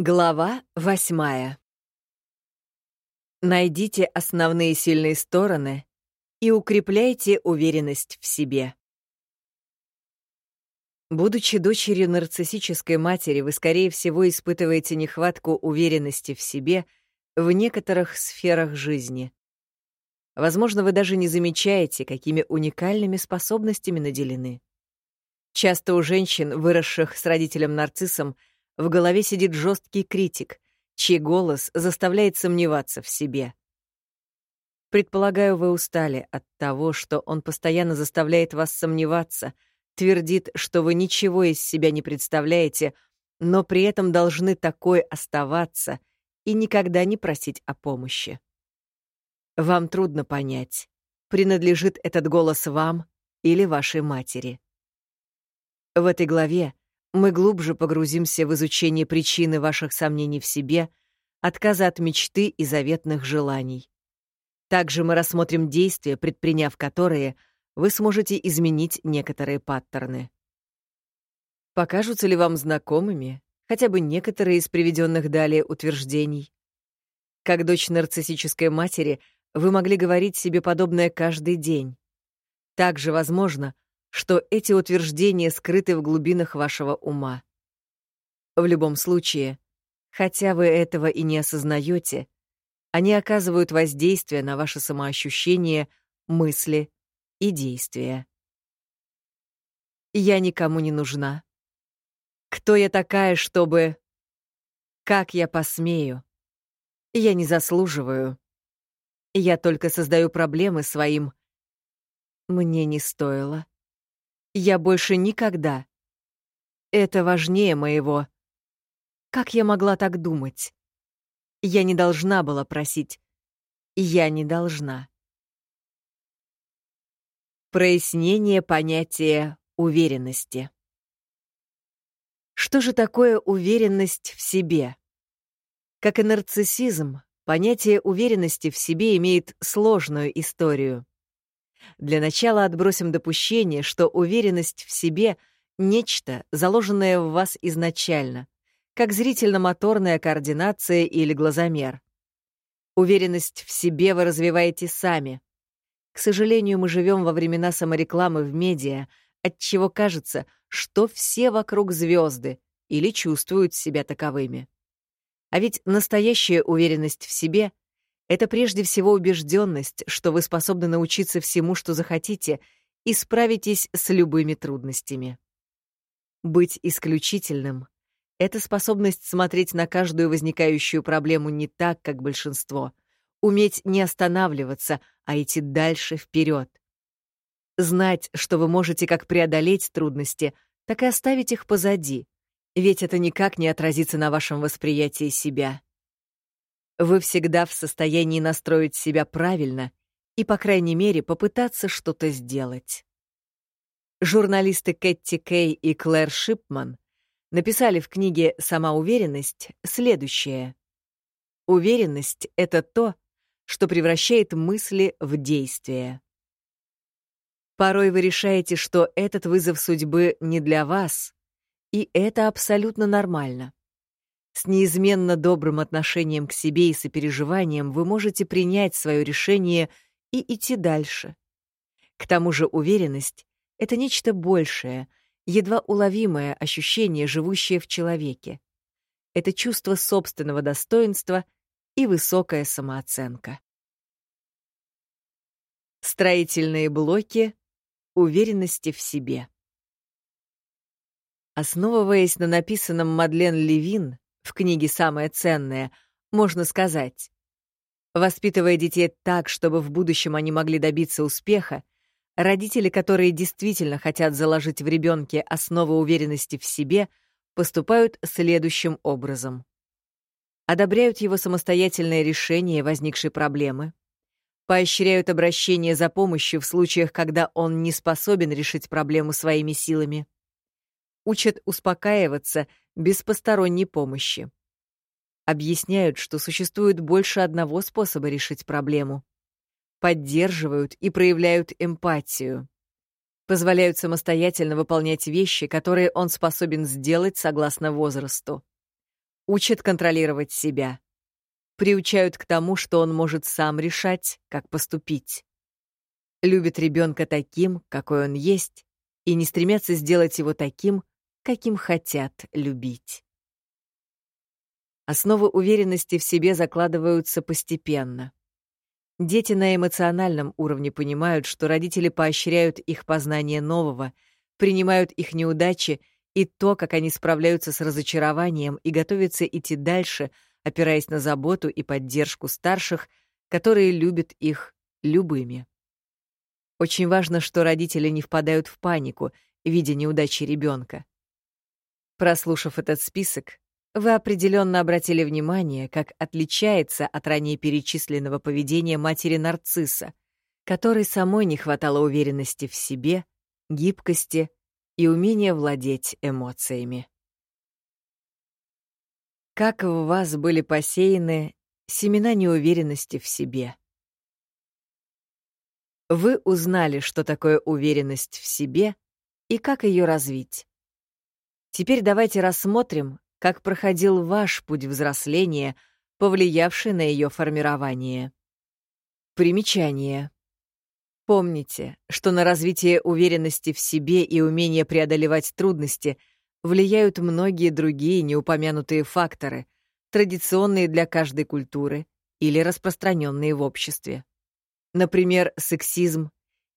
Глава восьмая. Найдите основные сильные стороны и укрепляйте уверенность в себе. Будучи дочерью нарциссической матери, вы, скорее всего, испытываете нехватку уверенности в себе в некоторых сферах жизни. Возможно, вы даже не замечаете, какими уникальными способностями наделены. Часто у женщин, выросших с родителем-нарциссом, в голове сидит жесткий критик, чей голос заставляет сомневаться в себе. Предполагаю, вы устали от того, что он постоянно заставляет вас сомневаться, твердит, что вы ничего из себя не представляете, но при этом должны такой оставаться и никогда не просить о помощи. Вам трудно понять, принадлежит этот голос вам или вашей матери. В этой главе мы глубже погрузимся в изучение причины ваших сомнений в себе, отказа от мечты и заветных желаний. Также мы рассмотрим действия, предприняв которые, вы сможете изменить некоторые паттерны. Покажутся ли вам знакомыми хотя бы некоторые из приведенных далее утверждений? Как дочь нарциссической матери, вы могли говорить себе подобное каждый день. Также возможно, что эти утверждения скрыты в глубинах вашего ума. В любом случае, хотя вы этого и не осознаете, они оказывают воздействие на ваше самоощущение, мысли и действия. Я никому не нужна. Кто я такая, чтобы... Как я посмею? Я не заслуживаю. Я только создаю проблемы своим. Мне не стоило. Я больше никогда. Это важнее моего. Как я могла так думать? Я не должна была просить. Я не должна. Прояснение понятия уверенности. Что же такое уверенность в себе? Как и нарциссизм, понятие уверенности в себе имеет сложную историю. Для начала отбросим допущение, что уверенность в себе — нечто, заложенное в вас изначально, как зрительно-моторная координация или глазомер. Уверенность в себе вы развиваете сами. К сожалению, мы живем во времена саморекламы в медиа, отчего кажется, что все вокруг звезды или чувствуют себя таковыми. А ведь настоящая уверенность в себе это прежде всего убежденность, что вы способны научиться всему, что захотите, и справитесь с любыми трудностями. Быть исключительным — это способность смотреть на каждую возникающую проблему не так, как большинство, уметь не останавливаться, а идти дальше вперед. Знать, что вы можете как преодолеть трудности, так и оставить их позади, ведь это никак не отразится на вашем восприятии себя. Вы всегда в состоянии настроить себя правильно и, по крайней мере, попытаться что-то сделать. Журналисты Кэтти Кей и Клэр Шипман написали в книге «Сама уверенность» следующее. Уверенность — это то, что превращает мысли в действие. Порой вы решаете, что этот вызов судьбы не для вас, и это абсолютно нормально. С неизменно добрым отношением к себе и сопереживанием вы можете принять свое решение и идти дальше. К тому же уверенность — это нечто большее, едва уловимое ощущение, живущее в человеке. Это чувство собственного достоинства и высокая самооценка. Строительные блоки уверенности в себе. Основываясь на написанном Мадлен Левин, в книге «Самое ценное», можно сказать. Воспитывая детей так, чтобы в будущем они могли добиться успеха, родители, которые действительно хотят заложить в ребенке основы уверенности в себе, поступают следующим образом. Одобряют его самостоятельное решение возникшей проблемы, поощряют обращение за помощью в случаях, когда он не способен решить проблему своими силами, учат успокаиваться без посторонней помощи. Объясняют, что существует больше одного способа решить проблему. Поддерживают и проявляют эмпатию. Позволяют самостоятельно выполнять вещи, которые он способен сделать согласно возрасту. учат контролировать себя, приучают к тому, что он может сам решать, как поступить. Любят ребенка таким, какой он есть, и не стремятся сделать его таким, каким хотят любить. Основы уверенности в себе закладываются постепенно. Дети на эмоциональном уровне понимают, что родители поощряют их познание нового, принимают их неудачи и то, как они справляются с разочарованием и готовятся идти дальше, опираясь на заботу и поддержку старших, которые любят их любыми. Очень важно, что родители не впадают в панику, видя неудачи ребенка. Прослушав этот список, вы определенно обратили внимание, как отличается от ранее перечисленного поведения матери нарцисса, которой самой не хватало уверенности в себе, гибкости и умения владеть эмоциями. Как в вас были посеяны семена неуверенности в себе? Вы узнали, что такое уверенность в себе и как ее развить. Теперь давайте рассмотрим, как проходил ваш путь взросления, повлиявший на ее формирование. Примечание. Помните, что на развитие уверенности в себе и умение преодолевать трудности влияют многие другие неупомянутые факторы, традиционные для каждой культуры или распространенные в обществе. Например, сексизм,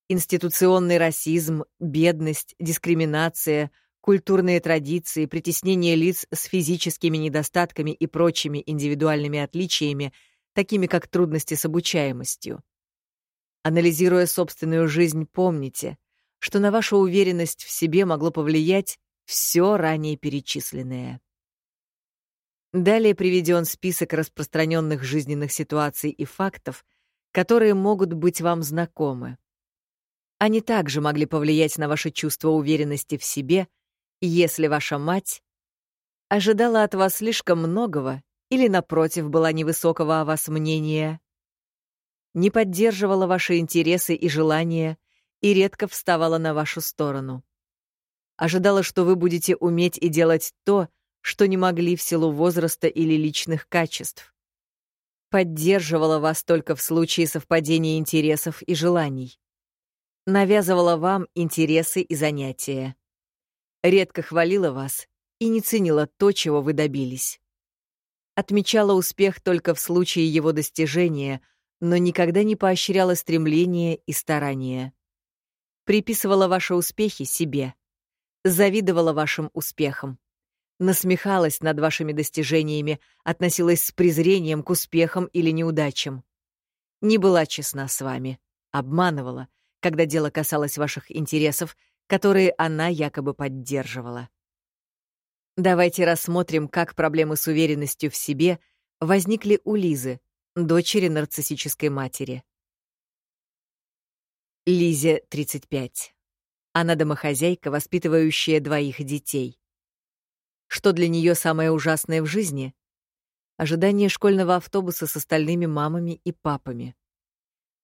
институционный расизм, бедность, дискриминация, культурные традиции, притеснение лиц с физическими недостатками и прочими индивидуальными отличиями, такими как трудности с обучаемостью. Анализируя собственную жизнь, помните, что на вашу уверенность в себе могло повлиять все ранее перечисленное. Далее приведен список распространенных жизненных ситуаций и фактов, которые могут быть вам знакомы. Они также могли повлиять на ваше чувство уверенности в себе — если ваша мать ожидала от вас слишком многого или, напротив, была невысокого о вас мнения, не поддерживала ваши интересы и желания и редко вставала на вашу сторону. Ожидала, что вы будете уметь и делать то, что не могли в силу возраста или личных качеств. Поддерживала вас только в случае совпадения интересов и желаний. Навязывала вам интересы и занятия редко хвалила вас и не ценила то, чего вы добились. Отмечала успех только в случае его достижения, но никогда не поощряла стремления и старания. Приписывала ваши успехи себе, завидовала вашим успехам, насмехалась над вашими достижениями, относилась с презрением к успехам или неудачам. Не была честна с вами, обманывала, когда дело касалось ваших интересов которые она якобы поддерживала. Давайте рассмотрим, как проблемы с уверенностью в себе возникли у Лизы, дочери нарциссической матери. Лизе 35. Она домохозяйка, воспитывающая двоих детей. Что для нее самое ужасное в жизни? Ожидание школьного автобуса с остальными мамами и папами.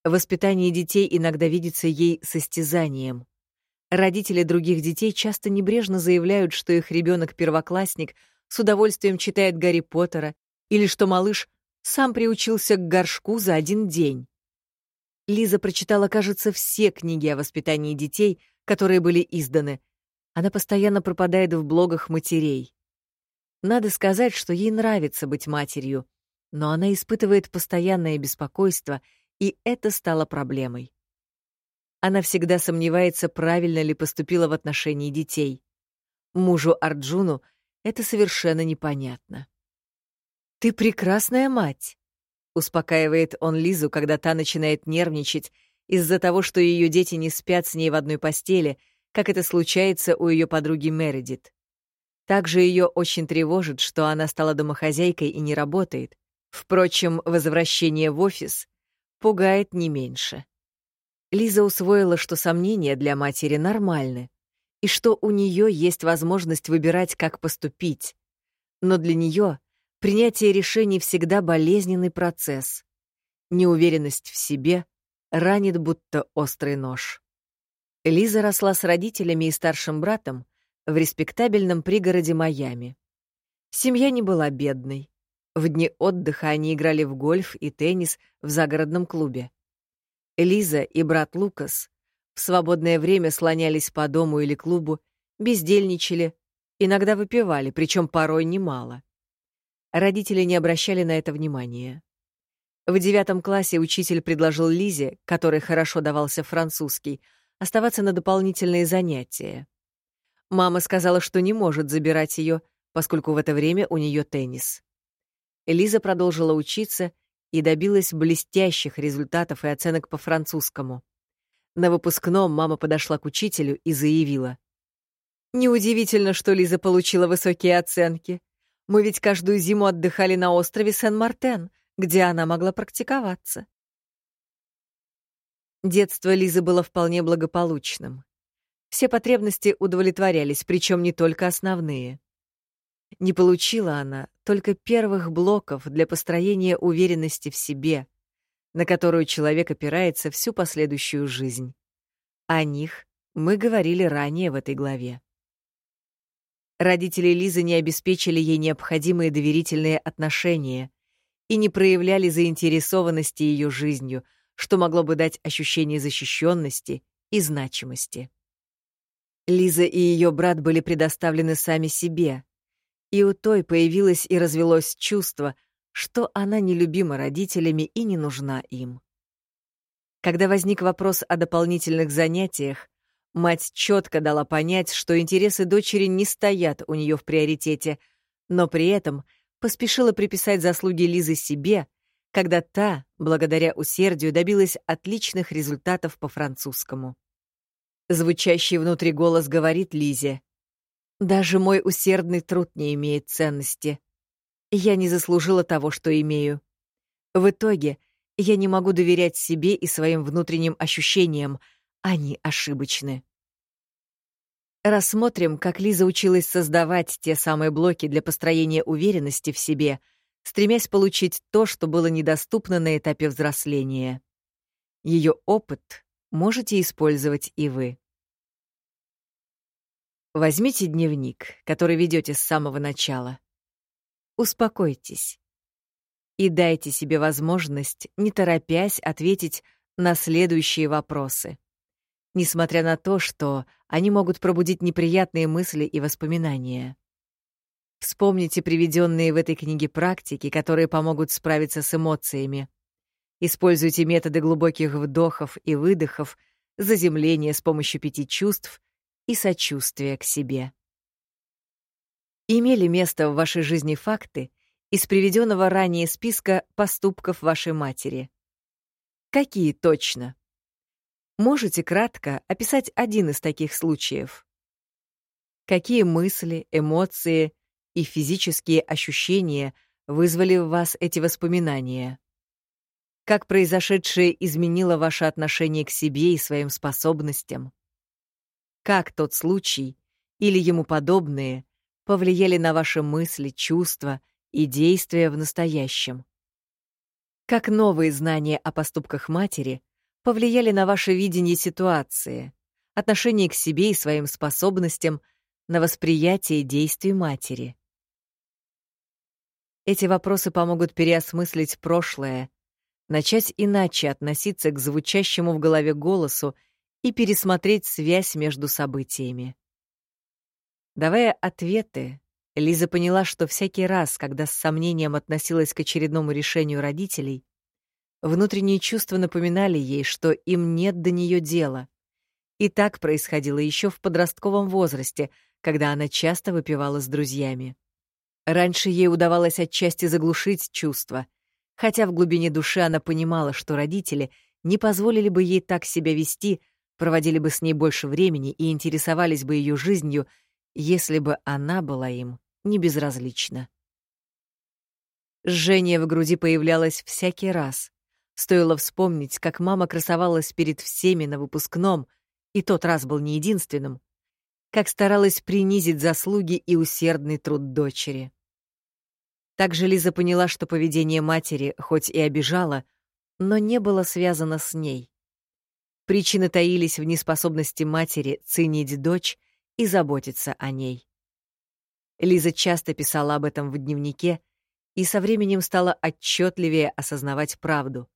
Воспитание детей иногда видится ей состязанием. Родители других детей часто небрежно заявляют, что их ребенок-первоклассник с удовольствием читает Гарри Поттера или что малыш сам приучился к горшку за один день. Лиза прочитала, кажется, все книги о воспитании детей, которые были изданы. Она постоянно пропадает в блогах матерей. Надо сказать, что ей нравится быть матерью, но она испытывает постоянное беспокойство, и это стало проблемой. Она всегда сомневается, правильно ли поступила в отношении детей. Мужу Арджуну это совершенно непонятно. «Ты прекрасная мать», — успокаивает он Лизу, когда та начинает нервничать из-за того, что ее дети не спят с ней в одной постели, как это случается у ее подруги Мередит. Также ее очень тревожит, что она стала домохозяйкой и не работает. Впрочем, возвращение в офис пугает не меньше. Лиза усвоила, что сомнения для матери нормальны, и что у нее есть возможность выбирать, как поступить. Но для нее принятие решений всегда болезненный процесс. Неуверенность в себе ранит будто острый нож. Лиза росла с родителями и старшим братом в респектабельном пригороде Майами. Семья не была бедной. В дни отдыха они играли в гольф и теннис в загородном клубе. Лиза и брат Лукас в свободное время слонялись по дому или клубу, бездельничали, иногда выпивали, причем порой немало. Родители не обращали на это внимания. В девятом классе учитель предложил Лизе, которой хорошо давался французский, оставаться на дополнительные занятия. Мама сказала, что не может забирать ее, поскольку в это время у нее теннис. Лиза продолжила учиться и добилась блестящих результатов и оценок по французскому. На выпускном мама подошла к учителю и заявила. «Неудивительно, что Лиза получила высокие оценки. Мы ведь каждую зиму отдыхали на острове Сен-Мартен, где она могла практиковаться». Детство Лизы было вполне благополучным. Все потребности удовлетворялись, причем не только основные. Не получила она только первых блоков для построения уверенности в себе, на которую человек опирается всю последующую жизнь. О них мы говорили ранее в этой главе. Родители Лизы не обеспечили ей необходимые доверительные отношения и не проявляли заинтересованности ее жизнью, что могло бы дать ощущение защищенности и значимости. Лиза и ее брат были предоставлены сами себе, и у той появилось и развелось чувство, что она нелюбима родителями и не нужна им. Когда возник вопрос о дополнительных занятиях, мать четко дала понять, что интересы дочери не стоят у нее в приоритете, но при этом поспешила приписать заслуги Лизы себе, когда та, благодаря усердию, добилась отличных результатов по французскому. Звучащий внутри голос говорит Лизе. «Даже мой усердный труд не имеет ценности. Я не заслужила того, что имею. В итоге я не могу доверять себе и своим внутренним ощущениям. Они ошибочны». Рассмотрим, как Лиза училась создавать те самые блоки для построения уверенности в себе, стремясь получить то, что было недоступно на этапе взросления. Ее опыт можете использовать и вы. Возьмите дневник, который ведете с самого начала. Успокойтесь. И дайте себе возможность, не торопясь, ответить на следующие вопросы. Несмотря на то, что они могут пробудить неприятные мысли и воспоминания. Вспомните приведенные в этой книге практики, которые помогут справиться с эмоциями. Используйте методы глубоких вдохов и выдохов, заземления с помощью пяти чувств и сочувствия к себе. Имели место в вашей жизни факты из приведенного ранее списка поступков вашей матери? Какие точно? Можете кратко описать один из таких случаев? Какие мысли, эмоции и физические ощущения вызвали в вас эти воспоминания? как произошедшее изменило ваше отношение к себе и своим способностям. Как тот случай или ему подобные повлияли на ваши мысли, чувства и действия в настоящем. Как новые знания о поступках матери повлияли на ваше видение ситуации, отношение к себе и своим способностям, на восприятие действий матери. Эти вопросы помогут переосмыслить прошлое начать иначе относиться к звучащему в голове голосу и пересмотреть связь между событиями. Давая ответы, Лиза поняла, что всякий раз, когда с сомнением относилась к очередному решению родителей, внутренние чувства напоминали ей, что им нет до нее дела. И так происходило еще в подростковом возрасте, когда она часто выпивала с друзьями. Раньше ей удавалось отчасти заглушить чувства — хотя в глубине души она понимала, что родители не позволили бы ей так себя вести, проводили бы с ней больше времени и интересовались бы ее жизнью, если бы она была им не безразлична. Жжение в груди появлялось всякий раз. Стоило вспомнить, как мама красовалась перед всеми на выпускном, и тот раз был не единственным, как старалась принизить заслуги и усердный труд дочери. Также Лиза поняла, что поведение матери хоть и обижало, но не было связано с ней. Причины таились в неспособности матери ценить дочь и заботиться о ней. Лиза часто писала об этом в дневнике и со временем стала отчетливее осознавать правду.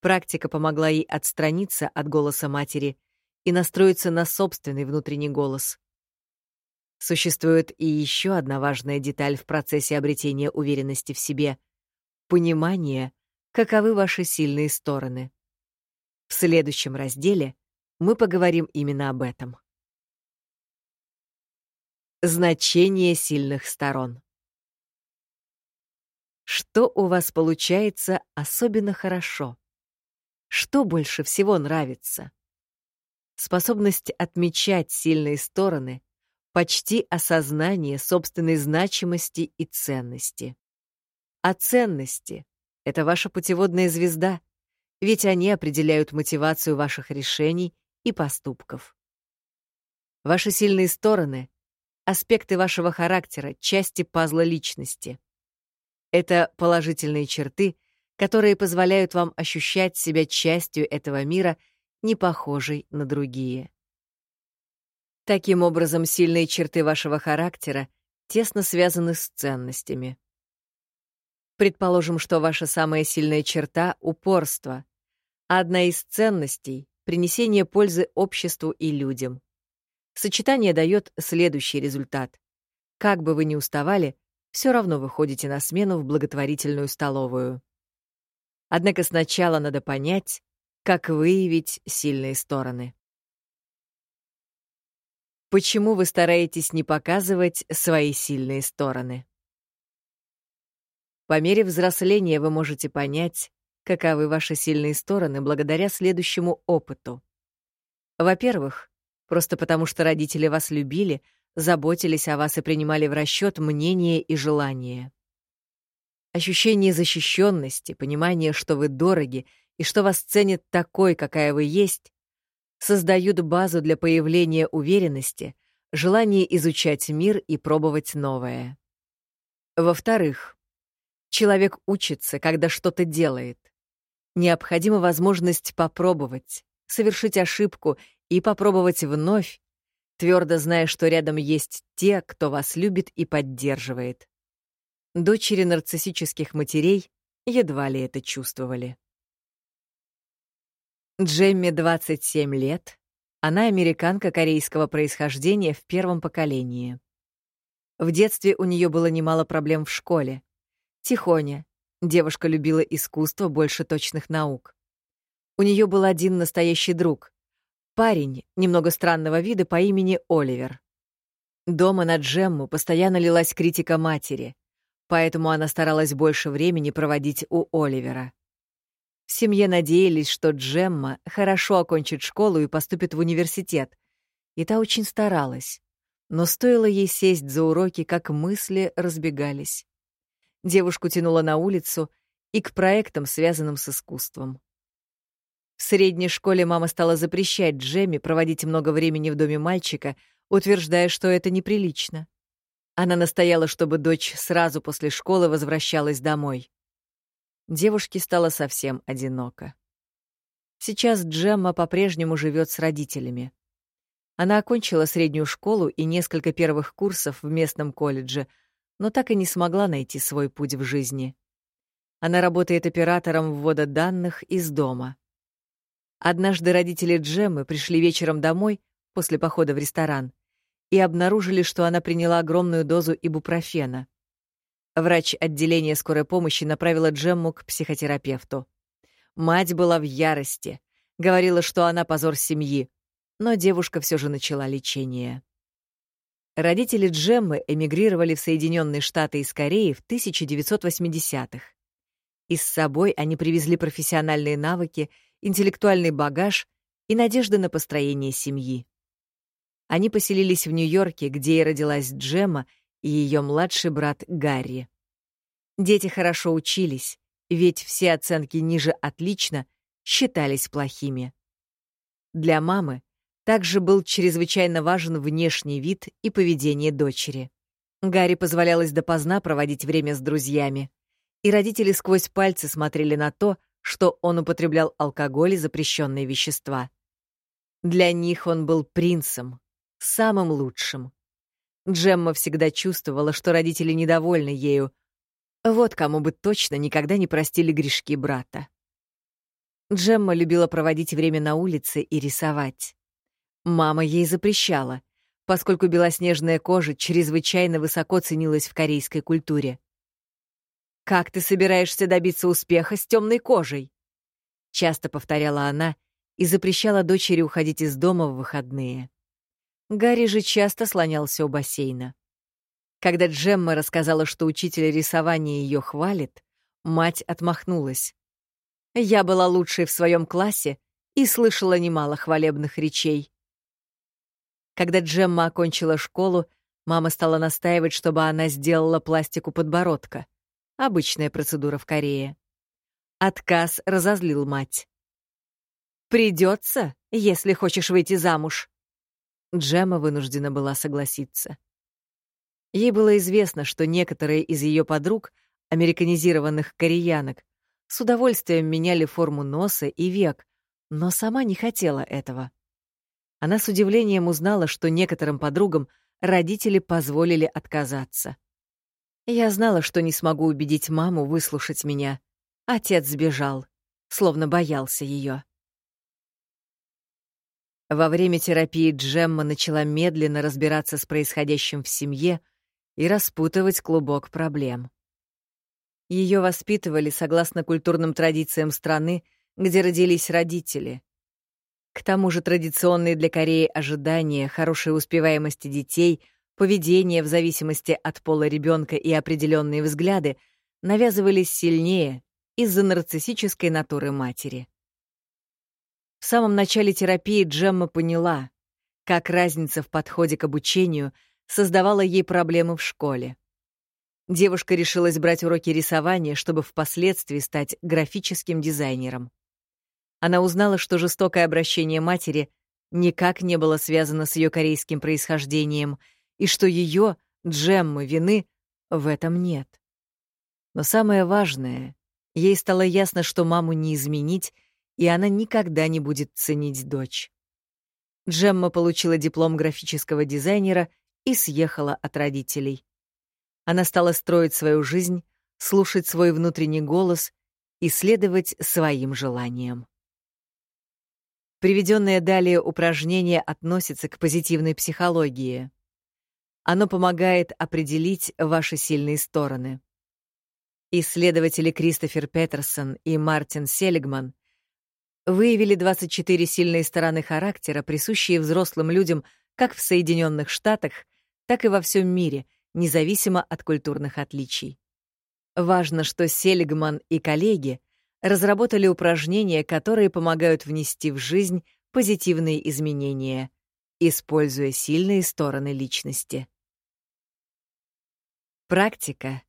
Практика помогла ей отстраниться от голоса матери и настроиться на собственный внутренний голос. Существует и еще одна важная деталь в процессе обретения уверенности в себе — понимание, каковы ваши сильные стороны. В следующем разделе мы поговорим именно об этом. Значение сильных сторон. Что у вас получается особенно хорошо? Что больше всего нравится? Способность отмечать сильные стороны, почти осознание собственной значимости и ценности. А ценности — это ваша путеводная звезда, ведь они определяют мотивацию ваших решений и поступков. Ваши сильные стороны — аспекты вашего характера, части пазла личности. Это положительные черты, которые позволяют вам ощущать себя частью этого мира, не похожей на другие. Таким образом, сильные черты вашего характера тесно связаны с ценностями. Предположим, что ваша самая сильная черта — упорство. Одна из ценностей — принесение пользы обществу и людям. Сочетание дает следующий результат. Как бы вы ни уставали, все равно выходите на смену в благотворительную столовую. Однако сначала надо понять, как выявить сильные стороны. Почему вы стараетесь не показывать свои сильные стороны? По мере взросления вы можете понять, каковы ваши сильные стороны благодаря следующему опыту. Во-первых, просто потому что родители вас любили, заботились о вас и принимали в расчет мнения и желания. Ощущение защищенности, понимание, что вы дороги и что вас ценят такой, какая вы есть, создают базу для появления уверенности, желания изучать мир и пробовать новое. Во-вторых, Человек учится, когда что-то делает. Необходима возможность попробовать, совершить ошибку и попробовать вновь, твердо зная, что рядом есть те, кто вас любит и поддерживает. Дочери нарциссических матерей едва ли это чувствовали. Джемми 27 лет. Она американка корейского происхождения в первом поколении. В детстве у нее было немало проблем в школе. Тихоня. Девушка любила искусство больше точных наук. У нее был один настоящий друг. Парень, немного странного вида по имени Оливер. Дома на Джемму постоянно лилась критика матери, поэтому она старалась больше времени проводить у Оливера. В семье надеялись, что Джемма хорошо окончит школу и поступит в университет, и та очень старалась. Но стоило ей сесть за уроки, как мысли разбегались. Девушку тянуло на улицу и к проектам, связанным с искусством. В средней школе мама стала запрещать Джемми проводить много времени в доме мальчика, утверждая, что это неприлично. Она настояла, чтобы дочь сразу после школы возвращалась домой. Девушке стало совсем одиноко. Сейчас Джемма по-прежнему живет с родителями. Она окончила среднюю школу и несколько первых курсов в местном колледже — но так и не смогла найти свой путь в жизни. Она работает оператором ввода данных из дома. Однажды родители Джеммы пришли вечером домой после похода в ресторан и обнаружили, что она приняла огромную дозу ибупрофена. Врач отделения скорой помощи направила Джемму к психотерапевту. Мать была в ярости, говорила, что она позор семьи, но девушка все же начала лечение. Родители Джеммы эмигрировали в Соединенные Штаты из Кореи в 1980-х. И с собой они привезли профессиональные навыки, интеллектуальный багаж и надежды на построение семьи. Они поселились в Нью-Йорке, где и родилась Джемма и ее младший брат Гарри. Дети хорошо учились, ведь все оценки ниже «отлично» считались плохими. Для мамы также был чрезвычайно важен внешний вид и поведение дочери. Гарри позволялось допоздна проводить время с друзьями, и родители сквозь пальцы смотрели на то, что он употреблял алкоголь и запрещенные вещества. Для них он был принцем, самым лучшим. Джемма всегда чувствовала, что родители недовольны ею. Вот кому бы точно никогда не простили грешки брата. Джемма любила проводить время на улице и рисовать. Мама ей запрещала, поскольку белоснежная кожа чрезвычайно высоко ценилась в корейской культуре. «Как ты собираешься добиться успеха с темной кожей?» Часто повторяла она и запрещала дочери уходить из дома в выходные. Гарри же часто слонялся у бассейна. Когда Джемма рассказала, что учитель рисования ее хвалит, мать отмахнулась. Я была лучшей в своем классе и слышала немало хвалебных речей. Когда Джемма окончила школу, мама стала настаивать, чтобы она сделала пластику подбородка. Обычная процедура в Корее. Отказ разозлил мать. «Придется, если хочешь выйти замуж», Джема вынуждена была согласиться. Ей было известно, что некоторые из ее подруг, американизированных кореянок, с удовольствием меняли форму носа и век, но сама не хотела этого. Она с удивлением узнала, что некоторым подругам родители позволили отказаться. Я знала, что не смогу убедить маму выслушать меня. Отец сбежал, словно боялся ее. Во время терапии Джемма начала медленно разбираться с происходящим в семье и распутывать клубок проблем. Ее воспитывали согласно культурным традициям страны, где родились родители. К тому же традиционные для Кореи ожидания хорошей успеваемости детей, поведение в зависимости от пола ребенка и определенные взгляды навязывались сильнее из-за нарциссической натуры матери. В самом начале терапии Джемма поняла, как разница в подходе к обучению создавала ей проблемы в школе. Девушка решилась брать уроки рисования, чтобы впоследствии стать графическим дизайнером. Она узнала, что жестокое обращение матери никак не было связано с ее корейским происхождением и что ее, Джеммы, вины в этом нет. Но самое важное, ей стало ясно, что маму не изменить, и она никогда не будет ценить дочь. Джемма получила диплом графического дизайнера и съехала от родителей. Она стала строить свою жизнь, слушать свой внутренний голос и следовать своим желаниям. Приведенное далее упражнение относится к позитивной психологии. Оно помогает определить ваши сильные стороны. Исследователи Кристофер Петерсон и Мартин Селигман — выявили 24 сильные стороны характера, присущие взрослым людям как в Соединенных Штатах, так и во всем мире, независимо от культурных отличий. Важно, что Селигман и коллеги разработали упражнения, которые помогают внести в жизнь позитивные изменения, используя сильные стороны личности. Практика.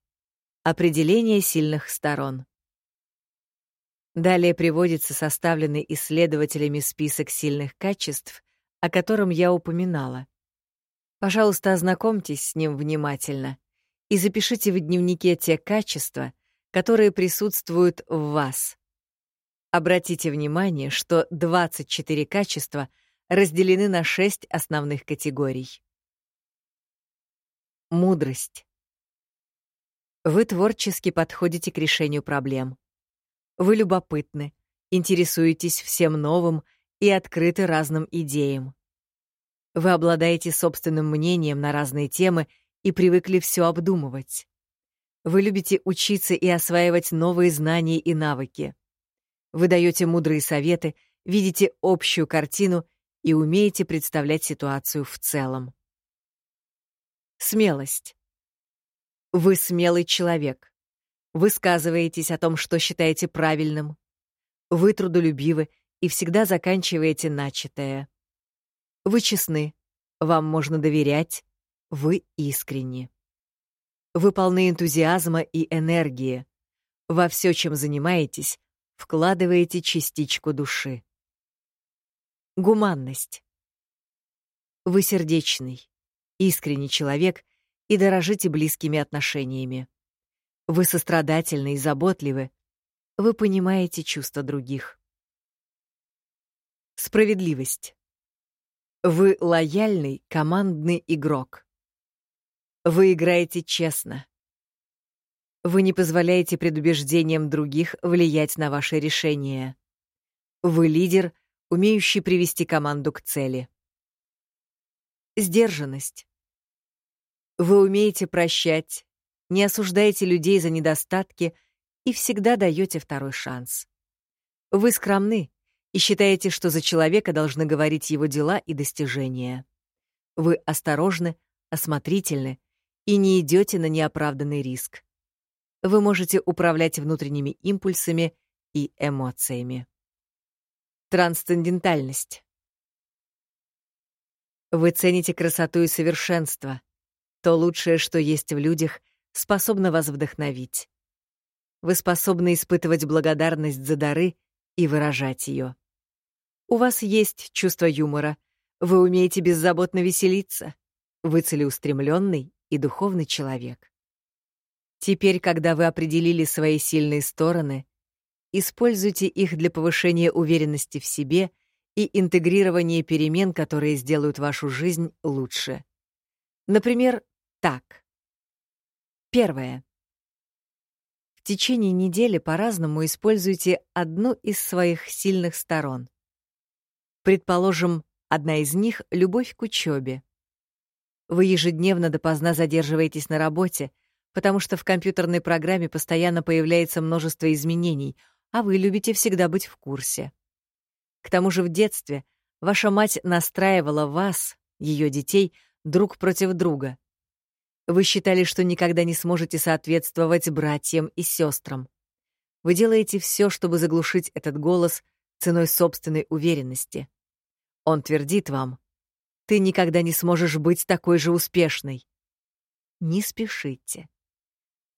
Определение сильных сторон. Далее приводится составленный исследователями список сильных качеств, о котором я упоминала. Пожалуйста, ознакомьтесь с ним внимательно и запишите в дневнике те качества, которые присутствуют в вас. Обратите внимание, что 24 качества разделены на 6 основных категорий. Мудрость. Вы творчески подходите к решению проблем. Вы любопытны, интересуетесь всем новым и открыты разным идеям. Вы обладаете собственным мнением на разные темы и привыкли все обдумывать. Вы любите учиться и осваивать новые знания и навыки. Вы даете мудрые советы, видите общую картину и умеете представлять ситуацию в целом. Смелость. Вы смелый человек. Высказываетесь о том, что считаете правильным. Вы трудолюбивы и всегда заканчиваете начатое. Вы честны, вам можно доверять, вы искренни. Вы полны энтузиазма и энергии. Во все, чем занимаетесь, вкладываете частичку души. Гуманность. Вы сердечный, искренний человек и дорожите близкими отношениями. Вы сострадательны и заботливы. Вы понимаете чувства других. Справедливость. Вы лояльный командный игрок. Вы играете честно. Вы не позволяете предубеждениям других влиять на ваши решения. Вы лидер, умеющий привести команду к цели. Сдержанность. Вы умеете прощать, не осуждаете людей за недостатки и всегда даете второй шанс. Вы скромны и считаете, что за человека должны говорить его дела и достижения. Вы осторожны, осмотрительны и не идете на неоправданный риск. Вы можете управлять внутренними импульсами и эмоциями. Трансцендентальность. Вы цените красоту и совершенство. То лучшее, что есть в людях, способно вас вдохновить. Вы способны испытывать благодарность за дары и выражать ее. У вас есть чувство юмора. Вы умеете беззаботно веселиться. Вы целеустремленный и духовный человек. Теперь, когда вы определили свои сильные стороны, используйте их для повышения уверенности в себе и интегрирования перемен, которые сделают вашу жизнь лучше. Например, так. Первое течение недели по-разному используйте одну из своих сильных сторон. Предположим, одна из них — любовь к учебе. Вы ежедневно допоздна задерживаетесь на работе, потому что в компьютерной программе постоянно появляется множество изменений, а вы любите всегда быть в курсе. К тому же в детстве ваша мать настраивала вас, ее детей, друг против друга. Вы считали, что никогда не сможете соответствовать братьям и сестрам. Вы делаете все, чтобы заглушить этот голос ценой собственной уверенности. Он твердит вам, ты никогда не сможешь быть такой же успешной. Не спешите.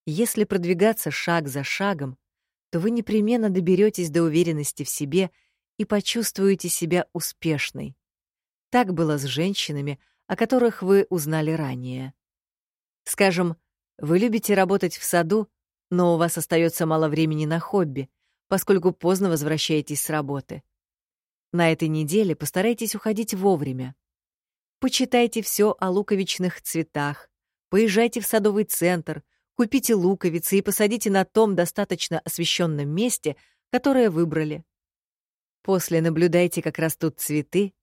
Если продвигаться шаг за шагом, то вы непременно доберетесь до уверенности в себе и почувствуете себя успешной. Так было с женщинами, о которых вы узнали ранее. Скажем, вы любите работать в саду, но у вас остается мало времени на хобби, поскольку поздно возвращаетесь с работы. На этой неделе постарайтесь уходить вовремя. Почитайте все о луковичных цветах, поезжайте в садовый центр, купите луковицы и посадите на том достаточно освещенном месте, которое выбрали. После наблюдайте, как растут цветы,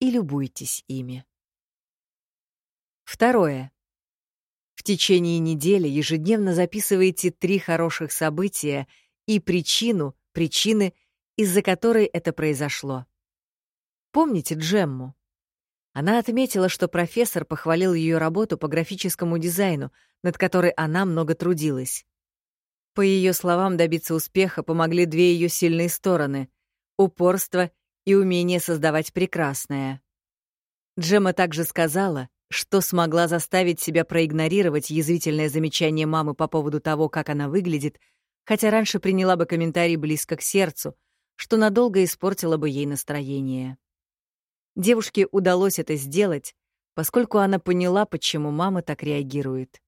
и любуйтесь ими. Второе. В течение недели ежедневно записывайте три хороших события и причину, причины, из-за которой это произошло. Помните Джемму? Она отметила, что профессор похвалил ее работу по графическому дизайну, над которой она много трудилась. По ее словам, добиться успеха помогли две ее сильные стороны — упорство и умение создавать прекрасное. Джемма также сказала, что смогла заставить себя проигнорировать язвительное замечание мамы по поводу того, как она выглядит, хотя раньше приняла бы комментарий близко к сердцу, что надолго испортило бы ей настроение. Девушке удалось это сделать, поскольку она поняла, почему мама так реагирует.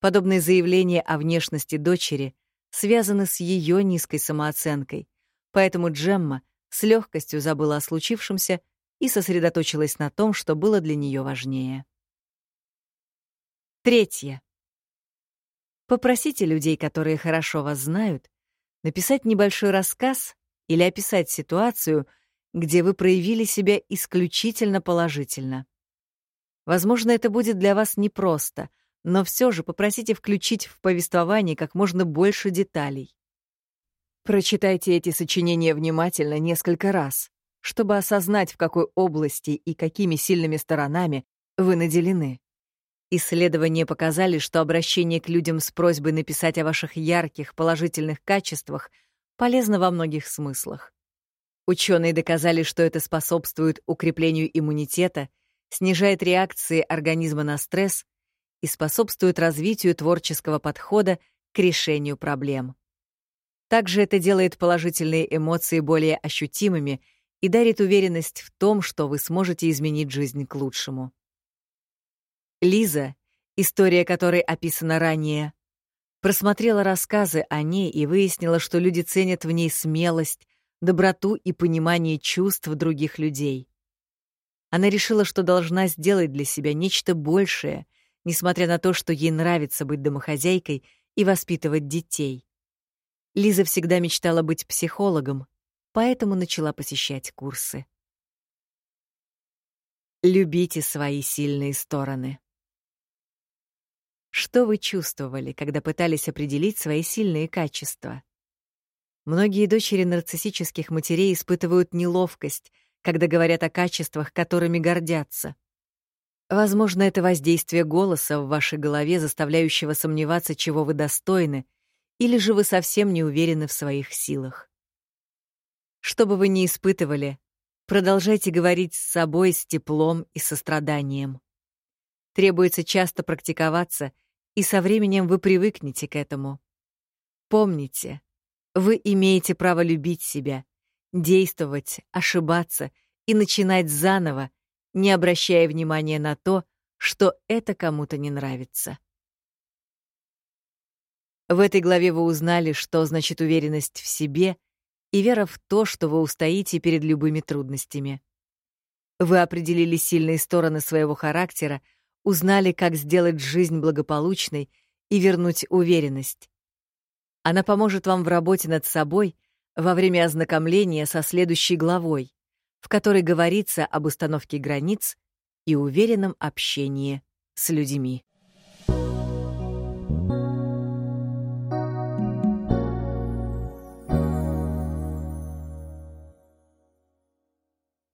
Подобные заявления о внешности дочери связаны с ее низкой самооценкой, поэтому Джемма с легкостью забыла о случившемся и сосредоточилась на том, что было для нее важнее. Третье. Попросите людей, которые хорошо вас знают, написать небольшой рассказ или описать ситуацию, где вы проявили себя исключительно положительно. Возможно, это будет для вас непросто, но все же попросите включить в повествование как можно больше деталей. Прочитайте эти сочинения внимательно несколько раз чтобы осознать, в какой области и какими сильными сторонами вы наделены. Исследования показали, что обращение к людям с просьбой написать о ваших ярких положительных качествах полезно во многих смыслах. Ученые доказали, что это способствует укреплению иммунитета, снижает реакции организма на стресс и способствует развитию творческого подхода к решению проблем. Также это делает положительные эмоции более ощутимыми — и дарит уверенность в том, что вы сможете изменить жизнь к лучшему. Лиза, история которой описана ранее, просмотрела рассказы о ней и выяснила, что люди ценят в ней смелость, доброту и понимание чувств других людей. Она решила, что должна сделать для себя нечто большее, несмотря на то, что ей нравится быть домохозяйкой и воспитывать детей. Лиза всегда мечтала быть психологом, поэтому начала посещать курсы. Любите свои сильные стороны. Что вы чувствовали, когда пытались определить свои сильные качества? Многие дочери нарциссических матерей испытывают неловкость, когда говорят о качествах, которыми гордятся. Возможно, это воздействие голоса в вашей голове, заставляющего сомневаться, чего вы достойны, или же вы совсем не уверены в своих силах. Что бы вы ни испытывали, продолжайте говорить с собой с теплом и состраданием. Требуется часто практиковаться, и со временем вы привыкнете к этому. Помните, вы имеете право любить себя, действовать, ошибаться и начинать заново, не обращая внимания на то, что это кому-то не нравится. В этой главе вы узнали, что значит уверенность в себе и вера в то, что вы устоите перед любыми трудностями. Вы определили сильные стороны своего характера, узнали, как сделать жизнь благополучной и вернуть уверенность. Она поможет вам в работе над собой во время ознакомления со следующей главой в которой говорится об установке границ и уверенном общении с людьми.